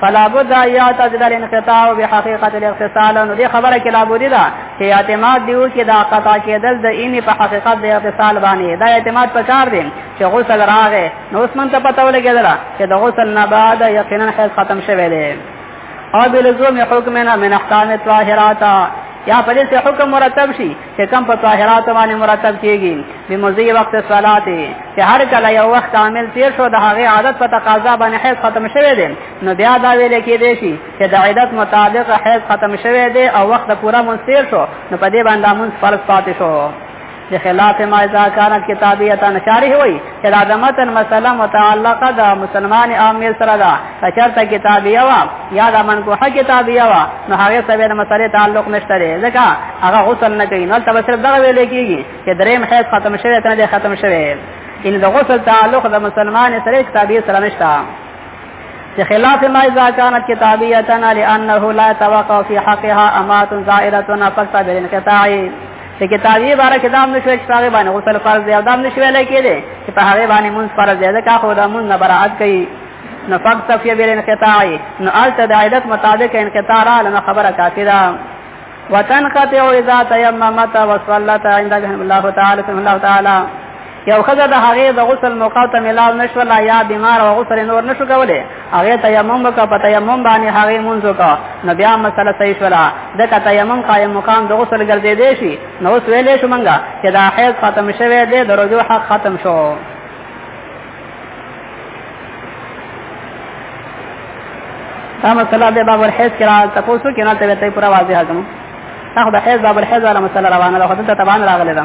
فلا بد یعتذر الانقطاع بحقیقت الاغتسال نو دې خبره کې لا بودی دا چې اعتماد دیو کې دا قطع کېدل د اینی په حقیقت د اغتسال باندې دا اعتماد پکار دی چې غسل راغې نو اوس مونږ ته پته ولګېدل چې د غسل نه بعد یقینا حیض ختم شوه دی او بلزوم حکمنا من احکام الطاهرات یا په دې حکم مرتب شي چې کم په طاهرات باندې مرتب کیږي به مزي وخت صلات چې هر کله یو وخت عامل تیر شو د هغه عادت په تقاضا باندې حیض ختم شوی دی نو بیا دا ویل کېدی شي چې د عادت مطابق حیض ختم شوی دی او وخت پورا منستیر شو نو په دې باندې مونږ فرض پاتې شو د خلاف ما اذا كانت كتابيه نشاره وي چې دا د متن مسله متعلقه د مسلمان عامل سره ده کچرته کتابیه وا یا د منکوحه کتابیه وا نو هغه سره د مسلې تعلق نشته دی ځکه هغه غسل نه کوي نو تاسو صرف دغه ویل کیږي چې دریم حیض ختم شوی تنه دی ختم شوی ان د غسل تعلق د مسلمان سره کتابیه سره نشته چې خلاف ما اذا كانت كتابيه لانه لا توقع في حقها امات زائره فقط بالانقطاع د کتابي باره کې دام نشوي چې هغه باندې غسل فرض دی او دام نشوي لکه دی چې په هغه باندې مونږ فرض دی ځکه خو دا مونږ نه برائت کوي نو فقط صفیه بل انقطاع نو الته د عادت مطابق انقطاع را لنه خبره کافی ده وتنقطع اذا تيممت وصلت عند الله تعالى الله تعالى یو خزه د هغه د غسل موقع ته ملاو نشو لا یا بیمار او غسل نور نشو کوله هغه تیمم وکړه په تیمم باندې هغه مونږ وکړه نو بیا مسله صحیح شولا د کا تیمم قائم مقام د غسل ګرځې دی شي نو اوس ویلې شو مونږه چې دا حیض ختم شوه دی د رجوع حق ختم شو دا مسله د باب الحیض کرا تاسو کې نه ته ته پورا واضح کوم تاخد حیض باب الحیض ولا مسله روانه ده خدای ته تبان راغله ده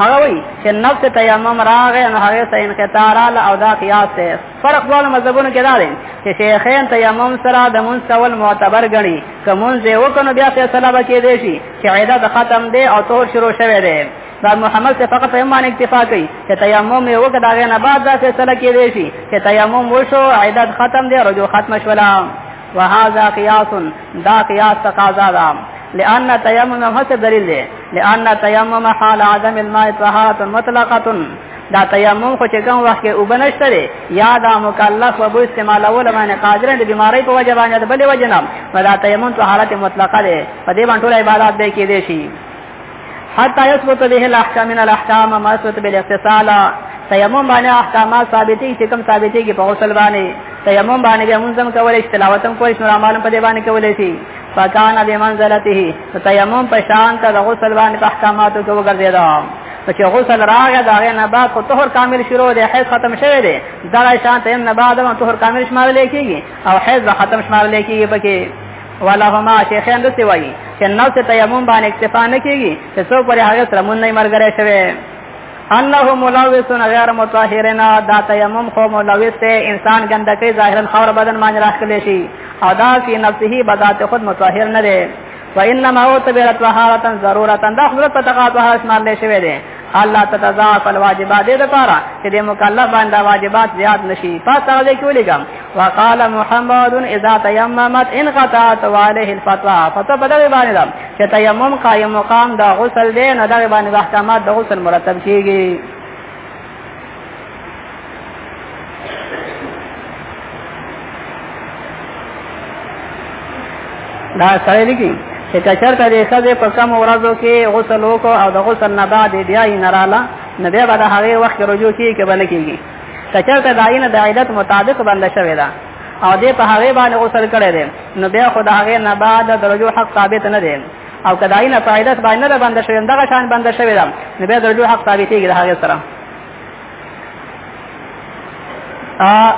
هغه وی چې نفس تیمم راغې نو هغه سه انقطاع رااله او دا قیاس دی فرق ډول مذهبونو کې دا دی چې شیخین تیمم سره د مون سوال معتبر غني کومون زه وکنو بیا فیصله وکړي دی شي چې عیدت ختم دی او تور شروع شوه دی دا محمد سے فقط تیمم باندې اکتفا کوي چې تیمم یې وکړ دا غنه بعد دا فیصله کې دی شي چې تیمم وشو عیدت ختم دی رجو ختم شولا وهذا قياس دا قياس تقاضا دا لأن تيمم هڅ دلیل دی لأن تيمم حال عدم الماء طهارة مطلقة دا تیمم خو چې کوم وخت کې وبنشته دی یا دا مکلف وبو استعمالول باندې قادر دی بیماری په وجه باندې د بلې وجه نه دا تیمم طهارت مطلقه دی په دې باندې ټول عبادت به کې دي شي حتى يثبت به الاحکام من الاحکام ما يثبت بالاغتسال تیمم باندې احکامات ثابتې چې کوم ثابتې کې په غسل باندې تیمم باندې به مونږ هم کولای شي تلاوتم کولای شي عمل په دې باندې کولای شي فکان به منزلته تیمم په شان ته د غسل باندې په احکاماتو کې وګرځیدا چې غسل راغی دا غي نه بعد خو طهر کامل شروع دی حیض ختم شوی دی دا شان ته نه بعد هم طهر کامل شمار لیکيږي او حیض ختم شمار لیکيږي پکې ولهما شیخین د سی وایي چې نو څه تیمم باندې اکتفا نه کیږي چې څو پر هغه سره مونږ نه مرګره شوی انه ملوث غیر مطهرنا دا تیمم خو ملوث ته انسان ګندکې ظاهرا خور بدن باندې راخلې شي او دا فی نفسه بذات خود مطهر نه دی وانما هو تبرت وحالتا ضرورتا دا حضرت تقاط وحال شمار لې شوی دی الله تتضاعف الواجبات دې لپاره چې د مکلف باندې واجبات زیات نشي پاتې کې ولګم وقال محمد اذا تيممت ان قطعت عليه الفتوى فتوى په دغه باندې ده چې تيمم قائم مقام دا غسل دی نه دغه باندې احکامات د غسل مرتب کیږي دا سره لګي چې کچرته دې سده په کم ورځو کې غسل وکاو او د غسل نه بعد بیا یې نراله نبی به د هغه وخت رجوع کیږي کې باندې کیږي کچرته داینه د عیدت مطابق بند شوی ده او دې په هغه باندې غسل کړی دی نو بیا خو د هغه نه بعد د رجوع حق ثابت نه دی او کدای نه فائدت باندې نه بند شوی دغه شان بند شوی دا نو بیا د رجوع حق ثابتېږي د هغه سره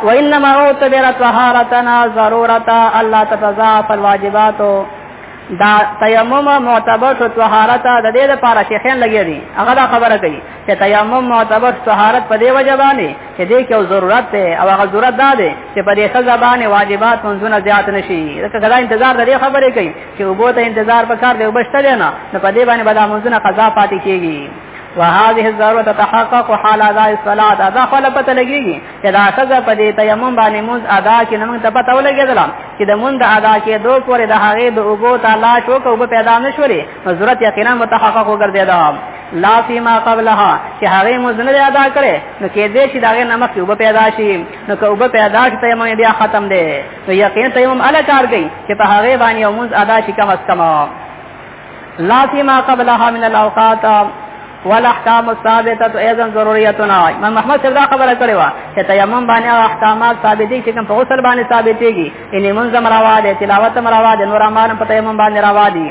وانما اعتبرت طهارتنا ضرورتا الله تتضاعف الواجبات دا تیمم معتبر شو طهارت د دې لپاره شیخین لګی دي هغه دا خبره کوي چې تیمم معتبر طهارت په دې وجه باندې چې دې کې ضرورت ده او هغه ضرورت ده دي چې په دې سزا باندې واجبات منځونه زیات نشي دا کله انتظار د دې خبره کوي چې وبو ته انتظار پکار دی وبشتل نه نو په دې باندې بلا منځونه قضا پاتې کیږي وهذه الضروره تتحقق حال ادا الصلاه ادا خپل پته لګيږي چې دا څنګه په دې تیمم باندې موږ ادا کې نن ته پته ولګېدل چې د موږ ادا کې دوه پورې د هغه د اوبو تعالی شو کو به پیدا نشوري ضرورت یقینا متحقق وګرځیدا لا فيما قبلها چې هغه موږ نه ادا کړي نو کې دې چې داغه نمک یو به پیدا شي نو که وب پیدا شي تیمم بیا ختم دی نو یقینا تیمم الا کار کوي چې په هغه باندې موږ ادا شي کم اس کم لا فيما قبلها من الاوقات والاحکام الثابته ايضا ضروريتنا امام محمد صاحب دا خبره کړې و چې تیمم باندې احکامات ثابت دي چې کوم په غسل باندې ثابتېږي ان منظم روا دي تلاوت روا دي نور اعمال په تیمم باندې روا دي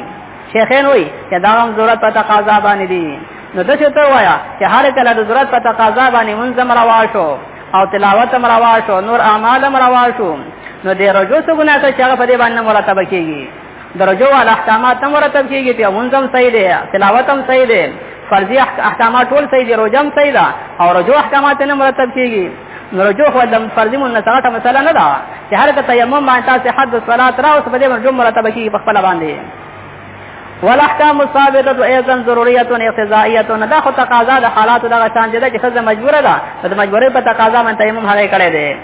شیخین وای چې دا هم ضرورت په تقاضا باندې دي نو د څه ته وایا چې هر کله د ضرورت په تقاضا باندې منظم روا شو او تلاوت هم روا شو نور اعمال هم روا شو نو د رجو څه ګناه ته چې هغه په دې باندې مرتبه کیږي درجو والا احکامات هم مرتب کیږي ته منظم صحیح دی تلاوت هم صحیح دی فرضي احکامات ټول صحیح دي روزه هم صحیح ده او رجو احکامات نه مرتب کیږي نو رجو خو د فرضي منصرفه مسله نه ده چې هر کته تیمم باندې تاسو حد الصلاه را اوس په دې رجو مرتب کیږي په خپل باندې والاحکام الثابته ايضا ضروريه اقتضائيه دا خو تقاضا د حالات دغه شان دي چې خزه مجبوره ده د مجبورې په تقاضا باندې تیمم هغه کړی دی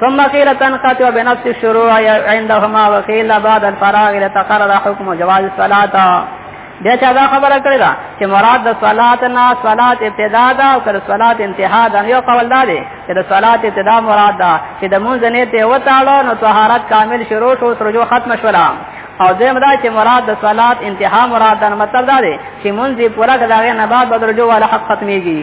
ثم قيل تنقطع بنفس الشروع عندهما وقيل بعد الفراغ لتقرر حكم جواز الصلاه بیا چې دا خبره کړې ده چې مراد د صلات نه صلات ابتدا ده او کله صلات انتها ده یو قول دا دی چې د صلات ابتدا مراد ده چې د مونږ نه ته وتاړو نو طهارت کامل شروع شو تر جو ختم شولا او دیم دا چې مراد د صلات انتها مراد ده مطلب دا دی چې مونږ پورا کړه نه بعد بدر جو ولا حق ختميږي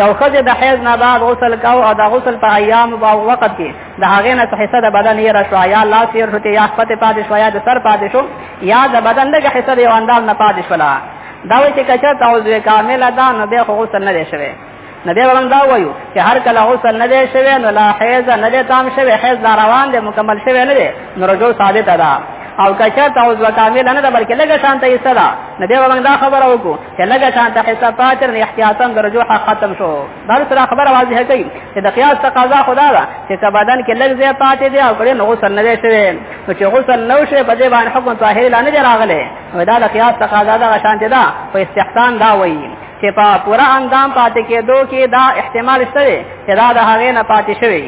یو خزه د حیض نه بعد غسل کاو او د غسل په ایام او وخت کې د هغه نه حصہ د بدن یې را شو یا لا سیر شو یا خپت پاتې شو یا د سر پاتې شو یا د بدن دغه حصہ یو انداز نه پاتې شو لا دا وایي چې کچا تعوذ کامل ادا نه به غسل نه شوي نه دی ورن دا وایو چې هر کله غسل نه دی شوی نو لا حیض نه دی تام شوی حیض دا روان دی مکمل شوی نه دی نو رجو ثابت ده او کچا تعوذ وکامل نه ده بلکې لږه شانته یې صدا نه دی ورن دا خبره وکړو چې لږه شان ته حساب پاتر نه احتیاطاً درجو حق ختم شو دا سره خبره واضحه کوي چې د قیاس تقاضا خدا ده چې په بدن کې لږ ځای پاتې دی او کله غسل نه شوی نو چې غسل نه شوی په دې باندې حکم طاهر لا نه راغله نو دا د قیاس تقاضا ده شان ته ده په استحسان دا وایي چې په پورا اندام پاتې کېدو کې دا احتمال شته چې دا د هغې نه پاتې شوی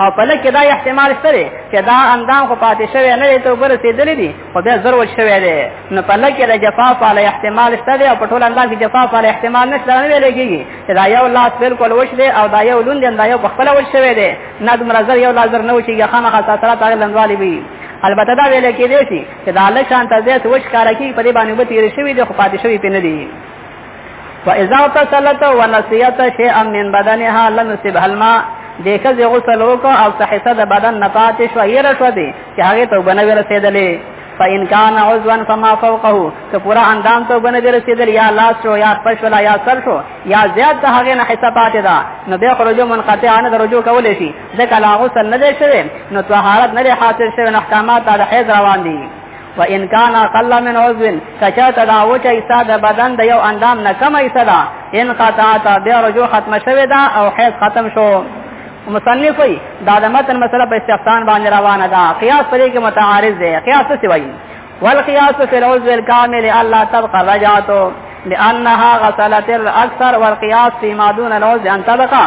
او په لکه دا احتمال شته دی چې دا اندام خو پاتې شوی نه دی ته ورسېدلې دي خو بیا زر ول شوی دی نو په لکه د جفا فعل احتمال شته دی او په ټول اندام کې جفا فعل احتمال نشته نه ویل کېږي چې دا یو لاس بالکل وش دی او دا یو لوند دا یو بخپله وش شوی دی نه دومره زر یو لاس زر نه وشيږي خامخا سره تاغ لندوالي وي البته دا ویل کېدی شي چې دا لکه شانته زیات وش کار کوي په دې باندې به تیر شوی دی خو پاتې شوی پې نه دی فاذا اغتسلت ونسيت شيئا من بدنها لم يصبها الماء دیکه زه غسل وکړ او صحیحه د بدن نقاط شو یې رشو دي چې هغه ته بنه ورسېدلې فإن كان عضوا فما فوقه که پورا اندام ته بنه ورسېدل یا لاس شو یا پښ ولا یا سر شو یا زیات ته هغه نه حصہ پاتې ده نو به خرجو منقطع نه درجو کولې شي ځکه لا غسل نه دی شوی نو طهارت نه حاصل شوی احکامات د حیض روان دي و ان کان اقل من عضو کچاته دا وچه ایسا د بدن د یو اندام نه کم ایسا دا ان قطعت بیا رجوع ختم شوه دا او حیض ختم شو مصنف وی دا د متن مسله په استحسان باندې روانه ده قیاس پرې کې متعارض دی قیاس څه وایي والقياس في العضو الكامل الا تبقى رجعته لانها غسلت الاكثر والقياس فيما دون العضو ان تبقى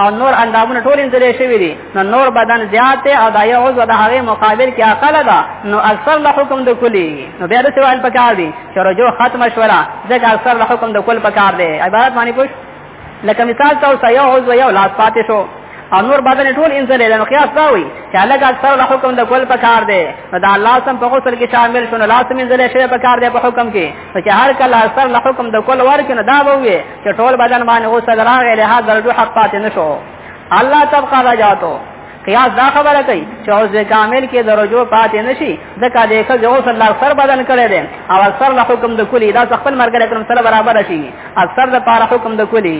او نور اندامونه ټول انځلې شوی دي نو نور بدن زیات او دا یو عضو د هغه مقابل کې اقل ده نو اکثر له حکم د کلی نو بیا د سوال پکار دي چې رجو ختم شولا ځکه اکثر له حکم د کل پکار دی عبارت باندې پوښ لکه مثال تاسو یو عضو یو لاس پاتې شو او نور بدن ټول انځلې له قیاس دا وي چې الګ اکثر له حکم د کل پکار دی نو دا الله سم په غسل کې شامل شونه لاس منځلې شوی پکار دی په حکم کې چې هر کله اکثر له حکم د کل ورکې نه دا وي چې ټول بدن باندې غسل راغی لهدا درجو حق پاتې نشو الله تبقى رجاتو قیاس دا خبره کوي چې اوس د کامل کې درجو پاتې نشي ځکه د یو جو صلی الله سر بدن کړي دي او سر له حکم د کلی دا خپل مرګ له کوم سره برابر شي اثر د پاره حکم د کلی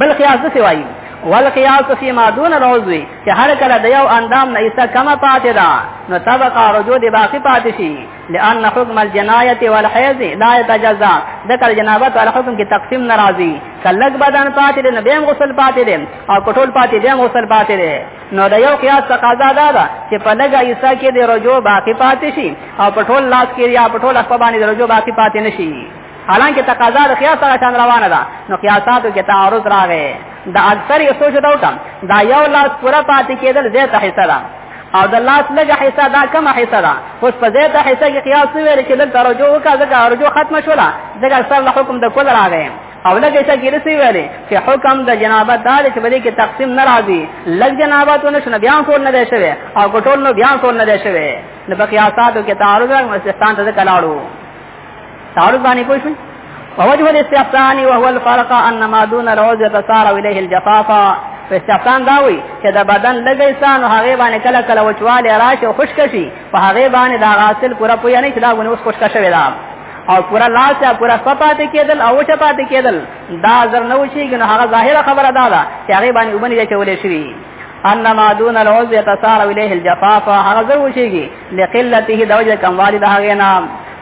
بل قیاس څه وایي والقياس فيما دون العضو چې هر کله د یو اندام نه ایسه کمه پاتې ده نو طبقه رجو دی باقی پاتې شي لأن حكم الجناية والحيض لا يتجزا ذکر جنابت والا حکم کې تقسیم ناراضي کلک بدن پاتې دي نبیم غسل پاتې دي او کټول پاتې دي غسل پاتې دي نو د یو قیاس تقاضا دا ده چې په لګ ایسا کې د رجو باقی پاتې شي او پټول لاس کې یا پټول اخبار باندې د رجو باقی پاتې نشي حالانکه تقاضا د قیاس سره شان روانه ده نو قیاساتو کې تعارض راغی دا اکثر یې سوچ دا وکم دا یو لاس پورا پاتې کېدل زه ته حصہ ده او د لاس لګه حصہ دا کم حصہ دا اوس په دې ته حصہ کې قیاس ویل چې دلته رجوع وکړه ځکه رجوع ختم شولا ځکه سر له حکم د کول راغی او لګه حصہ کې رسی ویل چې حکم د جنابت دار چې بده کې تقسیم ناراضي لګ جنابت ونه شنه بیا ټول نه دی شوی او ټول نو بیا ټول نه دی شوی نو بقیاساتو کې تعارض راغی مستان ته کلاړو تعارض باندې پوه شئ ووجه الاستحسان وهو الفرق ان ما دون العوز يتسار اليه الجفافا په استحسان دا وي چې د بدن لګي سان هغه باندې کله کله وچواله راشي او خشک شي په هغه باندې دا غاسل پورا پوي نه چې دا غونې اوس خشک شوی دا او پورا لاس یا پورا صفات کېدل او چپات کېدل دا زر نه وشي ګنه هغه ظاهره خبره دا ده چې هغه باندې وبني چې ولې شي ان ما دون العوز يتسار اليه الجفاف هغه زر وشيږي لقلته د وجه کموالی د هغې نه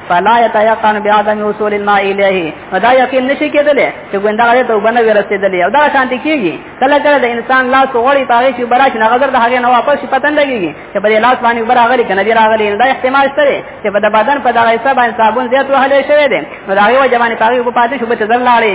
فلا يتيقن بعدم وصول الماء اليه دا یقین نشي کېدلی چې ګوندا غره ته وبنه ورسېدلې او دا شانتي کېږي کله کله د انسان لاس وغړي پاره شي براش نه غزر د هغه نه واپس شي پتن لګيږي چې په لاس باندې بر هغه کنه دی راغلي دا احتمال شته چې په بدن په دغه حساب باندې صابون زیات وهلې شوی دی نو دا یو ځواني پاره په پاتې شو به تدل لاړې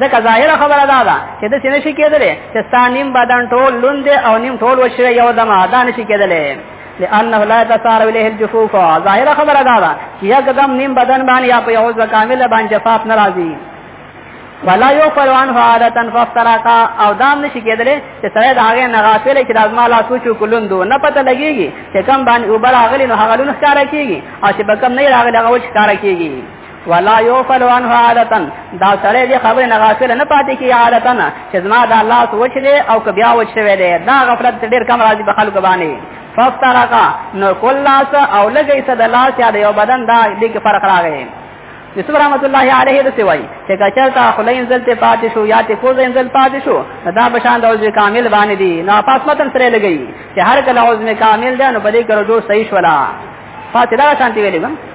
ځکه ظاهره خبره دا ده چې د سینې شي کېدلې چې ستا نیم بدن ټول لوند او نیم ټول وشره یو دمه دا نشي کېدلې لانه لا تسار الیه الجفوف ظاهره خبره دا ده چې یکدم نیم بدن باندې یا په یو ځل کامل باندې جفاف ناراضي ولا یو فروان فعادتا فافتراقا او دام نشي کېدلې چې سره دا هغه نه غافل چې لازم لا سوچو کولندو نه پته لګيږي چې کم باندې وبر اغلی نو هغه لون ښکارا کیږي او چې بکم نه راغلی هغه وښکارا کیږي ولا يوفل عنه عادتا دا سره دې خبره نه غافل نه پاتې کی عادتا چې زما دا الله سوچ دې او ک بیا وچ شوی دې دا غفلت ډېر کم راځي په خلکو باندې فافترقا نو کل لاس او لګي صد لاس یا یو بدن دا دې کې فرق راغی یوسف رحمت الله علیه د سوای چې کچرتا خلین زلت پاتې شو یا ته کوز انزل پاتې شو دا بشان د عضو کامل باندې دي نو پاس متن سره لګي چې هر کله عضو کامل ده نو بلې کرو جو صحیح شولا فاتله شانتی ویلې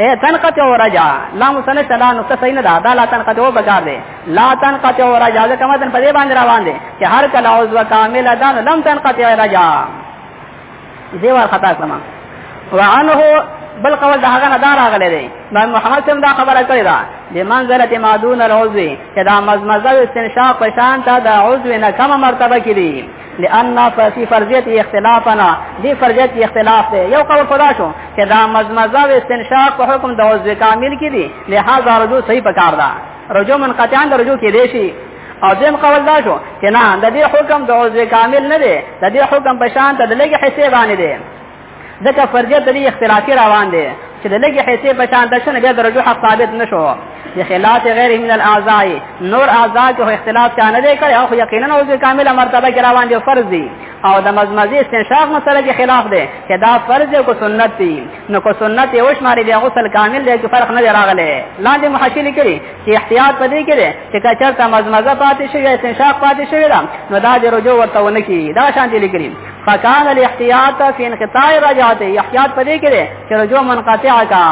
اے تنقطع و رجا لا مسنه چلا نقطه صحیح نه ده دا لا تنقطع و بکار دی لا تنقطع و رجا دا کومه تن په دې باندې روان دی چې هر کله عضو کامل ده نو لم تنقطع رجا دی ور خطا کما وعنه بل قول ده هغه نه دار راغلی دی نو محمد سم دا خبره کړې ده د منزله معدون العضو چې دا مزمزه استنشاق په شان ته د عضو نه کمه مرتبه کې دی لأن فی فرضیت اختلافنا دی فرضیت اختلاف دی یو قول خدا شو چې دا مزمزه او استنشاق په حکم د عضو کامل کې دي لہذا رجوع صحیح پکار ده رجوع منقطعا د رجوع کې دی شي او دیم قول دا شو چې نه د دې حکم د عضو کامل نه دی د دې حکم په شان ته د لګي حصے باندې دی ځکه فرضیت دې اختلافي روان دي چې د لګي حصے په شان د شنه بیا درجو حق ثابت نشو چې خلاف غیر من الاعضاء نور اعضاء کې اختلاف چا نه دی کړی او یقینا او کامله مرتبه کې روان دي فرض دي او د مزمزي استنشاق مسله کې خلاف دی چې دا فرض دی کو سنت دی نو کو سنت یو شمارې دی غسل کامل دی چې فرق نه راغلی لاندې محشي لیکلي چې احتیاط پدې کې دی چې کچرته مزمزه پاتې شي یا استنشاق پاتې شي نو دا د رجوع ورته ونه کی دا شان دي لیکلي فکان الاحتیاط فی انقطاع رجعت احتیاط پدې کې ده چې رجوع منقطع کا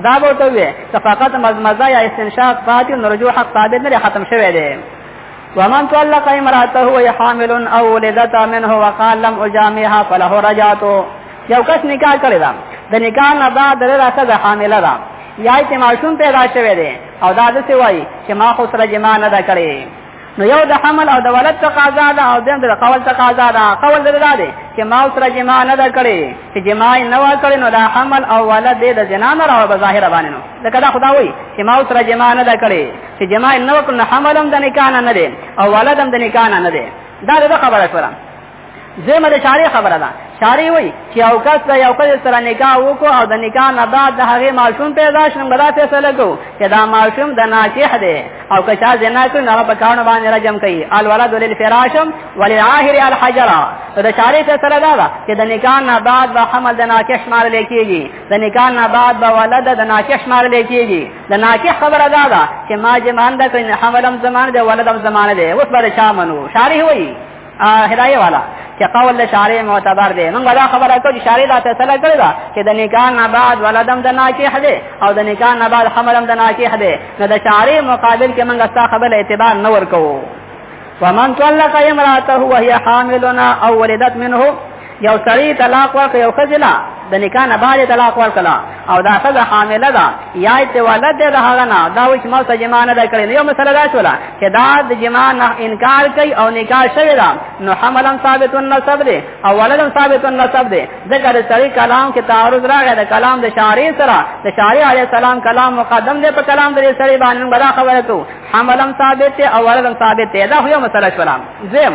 دا به ته وي چې فقط مزمزه یا استنشاق فاتح نو رجوع حق ثابت نه ختم شوی دی ومن طلق امراته وهي حامل او ولدت منه وقال لم اجامعها فله رجعت یو کس نکاح کړی دا د نکاح نه بعد لري راځه د حامله ده یا چې ماشوم پیدا شوی دی او دا د څه وایي چې ما خو سره جما نه دا کړی نو یو د حمل او د ولد تقاضا ده او بیا د قول تقاضا ده قول د ده ده چې ما سره جما نه ده کړې چې جما نه و کړې نو دا حمل او ولد د جنا نه راو به ظاهر باندې نو دا کدا خدا وایي چې ما سره جما نه ده کړې چې جما نه وکړ نو حمل هم د نکاح نه ده او ولد هم د نکاح نه ده دا د خبره کړم زمه د شارې خبره ده شارې وای چې او کس ته یو کس سره نکاح وکړو او د نکاح نه بعد د هغه ماشوم پیدا شنه غدا فیصله کو چې دا ماشوم د ناکح دی او که چا زنا کړ نه په کارونه باندې راجم کوي الولد للفراشم وللعاهر الحجر د شارې فیصله دا ده چې د نکاح نه بعد به حمل د ناکح شمار لیکيږي د نکاح نه بعد به ولد د ناکح شمار لیکيږي د ناکح خبره دا ده چې ما جمان د کړ حملم زمان دی ولدم زمان دی اوس به شامنو شارې وای هدايه والا چې قول د شارع معتبر دی موږ دا خبره کوو چې شارع دا فیصله کړې ده چې د نکاح نه بعد ولدم د ناکح دی او د نکاح نه بعد حملم د ناکح دی نو د شارع مقابل کې موږ ستا خبره اعتبار نه ورکوو ومن طلق امراته وهي حاملنا او ولدت منه یو سړی طلاق ورکړ یو خزلا د نکاح نه بعد طلاق ورکړه او دا خزه حامله ده یا چې ولد ده هغه نه دا وښ مو ته جما نه کړی یو مسله دا شولا چې دا د جما نه انکار کوي او نکاح شوی ده نو حملن ثابت النسب ده او ولدن ثابت النسب ده ذکر سړی کلام کې تعارض راغی د کلام د شارع سره د شارع علی السلام کلام مقدم ده په کلام د سړی باندې بلا خبره تو حملن ثابت او ولدن ثابت ده دا یو مسله شولا زم